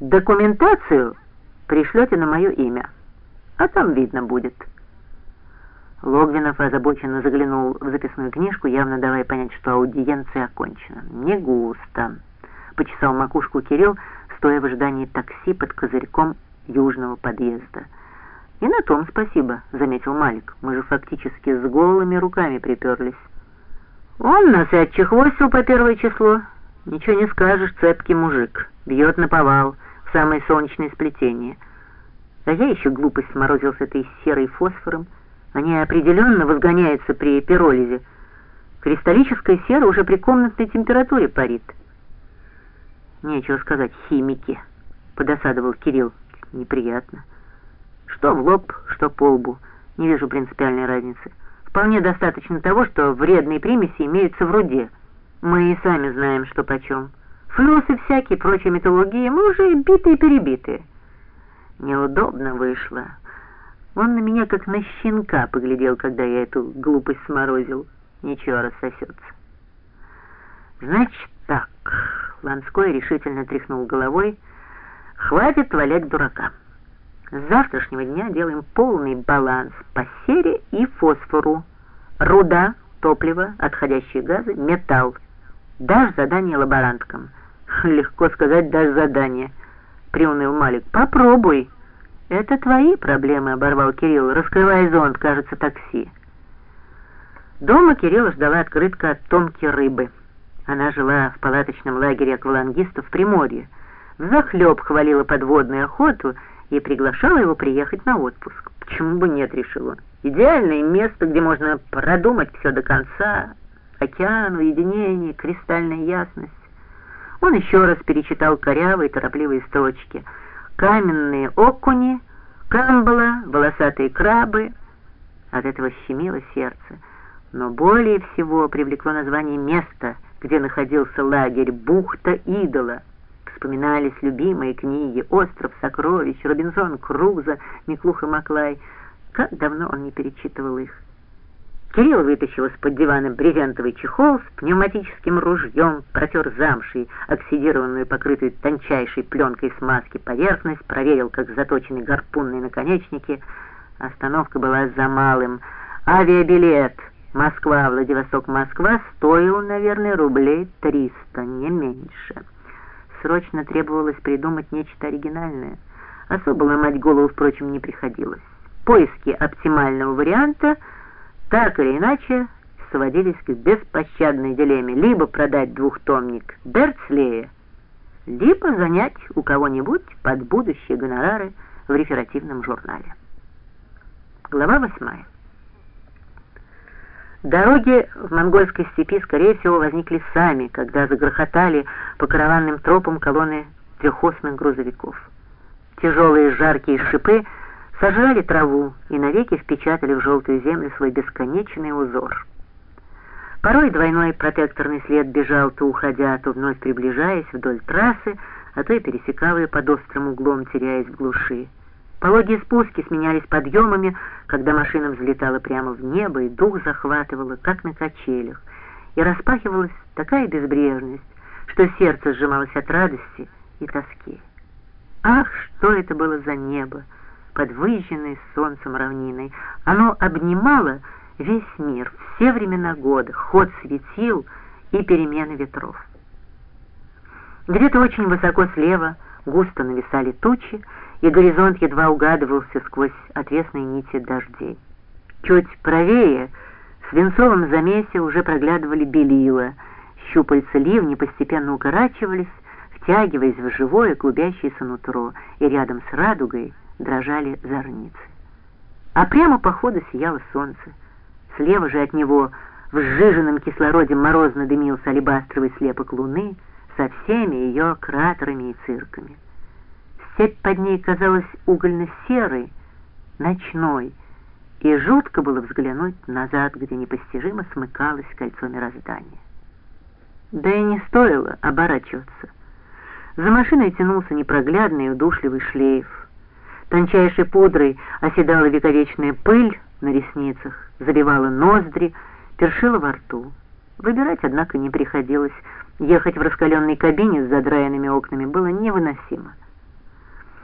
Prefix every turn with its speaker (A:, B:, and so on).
A: Документацию пришлете на мое имя, а там видно будет». Логвинов озабоченно заглянул в записную книжку, явно давая понять, что аудиенция окончена. «Не густо», — почесал макушку Кирилл, стоя в ожидании такси под козырьком южного подъезда. «И на том спасибо», — заметил Малик. «Мы же фактически с голыми руками приперлись». «Он нас и отчехвостил по первое число. Ничего не скажешь, цепкий мужик. Бьет на повал, в самое солнечное сплетение. А я еще глупость сморозил с этой серой фосфором. Они определенно возгоняются при пиролизе. Кристаллическая сера уже при комнатной температуре парит». «Нечего сказать, химики», — подосадовал Кирилл. «Неприятно». Что в лоб, что по лбу. Не вижу принципиальной разницы. Вполне достаточно того, что вредные примеси имеются в руде. Мы и сами знаем, что почем. Флюсы всякие, прочие металлургии, мы уже битые-перебитые. Неудобно вышло. Он на меня как на щенка поглядел, когда я эту глупость сморозил. Ничего, рассосется. Значит так, Ланской решительно тряхнул головой. Хватит валять дурака. С завтрашнего дня делаем полный баланс по сере и фосфору. Руда, топливо, отходящие газы, металл. Дашь задание лаборанткам. Легко сказать, дашь задание, приуныл Малик. Попробуй. Это твои проблемы, оборвал Кирилл, раскрывая зонт, кажется, такси. Дома Кирилла ждала открытка от Томки Рыбы. Она жила в палаточном лагере аквалангистов в Приморье. Взахлеб хвалила подводную охоту и приглашала его приехать на отпуск. Почему бы нет, решил он. Идеальное место, где можно продумать все до конца. Океан, уединение, кристальная ясность. Он еще раз перечитал корявые, торопливые строчки. Каменные окуни, камбала, волосатые крабы. От этого щемило сердце. Но более всего привлекло название места, где находился лагерь «Бухта идола». Вспоминались любимые книги «Остров сокровищ», «Робинзон Крузо», «Миклуха Маклай». Как давно он не перечитывал их. Кирилл вытащил из-под дивана брезентовый чехол с пневматическим ружьем, протер замшей, оксидированную, покрытую тончайшей пленкой смазки поверхность, проверил, как заточены гарпунные наконечники. Остановка была за малым. Авиабилет Москва-Владивосток-Москва стоил, наверное, рублей триста, не меньше срочно требовалось придумать нечто оригинальное. Особо ломать голову, впрочем, не приходилось. Поиски оптимального варианта так или иначе сводились к беспощадной дилемме либо продать двухтомник Берцлея, либо занять у кого-нибудь под будущие гонорары в реферативном журнале. Глава восьмая. Дороги в монгольской степи, скорее всего, возникли сами, когда загрохотали по караванным тропам колонны трехосных грузовиков. Тяжелые жаркие шипы сожрали траву и навеки впечатали в желтую землю свой бесконечный узор. Порой двойной протекторный след бежал, то уходя, то вновь приближаясь вдоль трассы, а то и пересекал ее под острым углом, теряясь в глуши. Пологие спуски сменялись подъемами, когда машина взлетала прямо в небо, и дух захватывала, как на качелях, и распахивалась такая безбрежность, что сердце сжималось от радости и тоски. Ах, что это было за небо, под выжженной солнцем равниной! Оно обнимало весь мир, все времена года, ход светил и перемены ветров. Где-то очень высоко слева густо нависали тучи, и горизонт едва угадывался сквозь отвесные нити дождей. Чуть правее, в свинцовом замесе уже проглядывали белила, щупальца ливни постепенно укорачивались, втягиваясь в живое клубящееся нутро, и рядом с радугой дрожали зорницы. А прямо по ходу сияло солнце. Слева же от него в сжиженном кислороде морозно дымился алебастровый слепок луны со всеми ее кратерами и цирками. Степь под ней казалась угольно-серой, ночной, и жутко было взглянуть назад, где непостижимо смыкалось кольцо мироздания. Да и не стоило оборачиваться. За машиной тянулся непроглядный и удушливый шлейф. Тончайшей пудрой оседала вековечная пыль на ресницах, заливала ноздри, першила во рту. Выбирать, однако, не приходилось. Ехать в раскаленной кабине с задраенными окнами было невыносимо.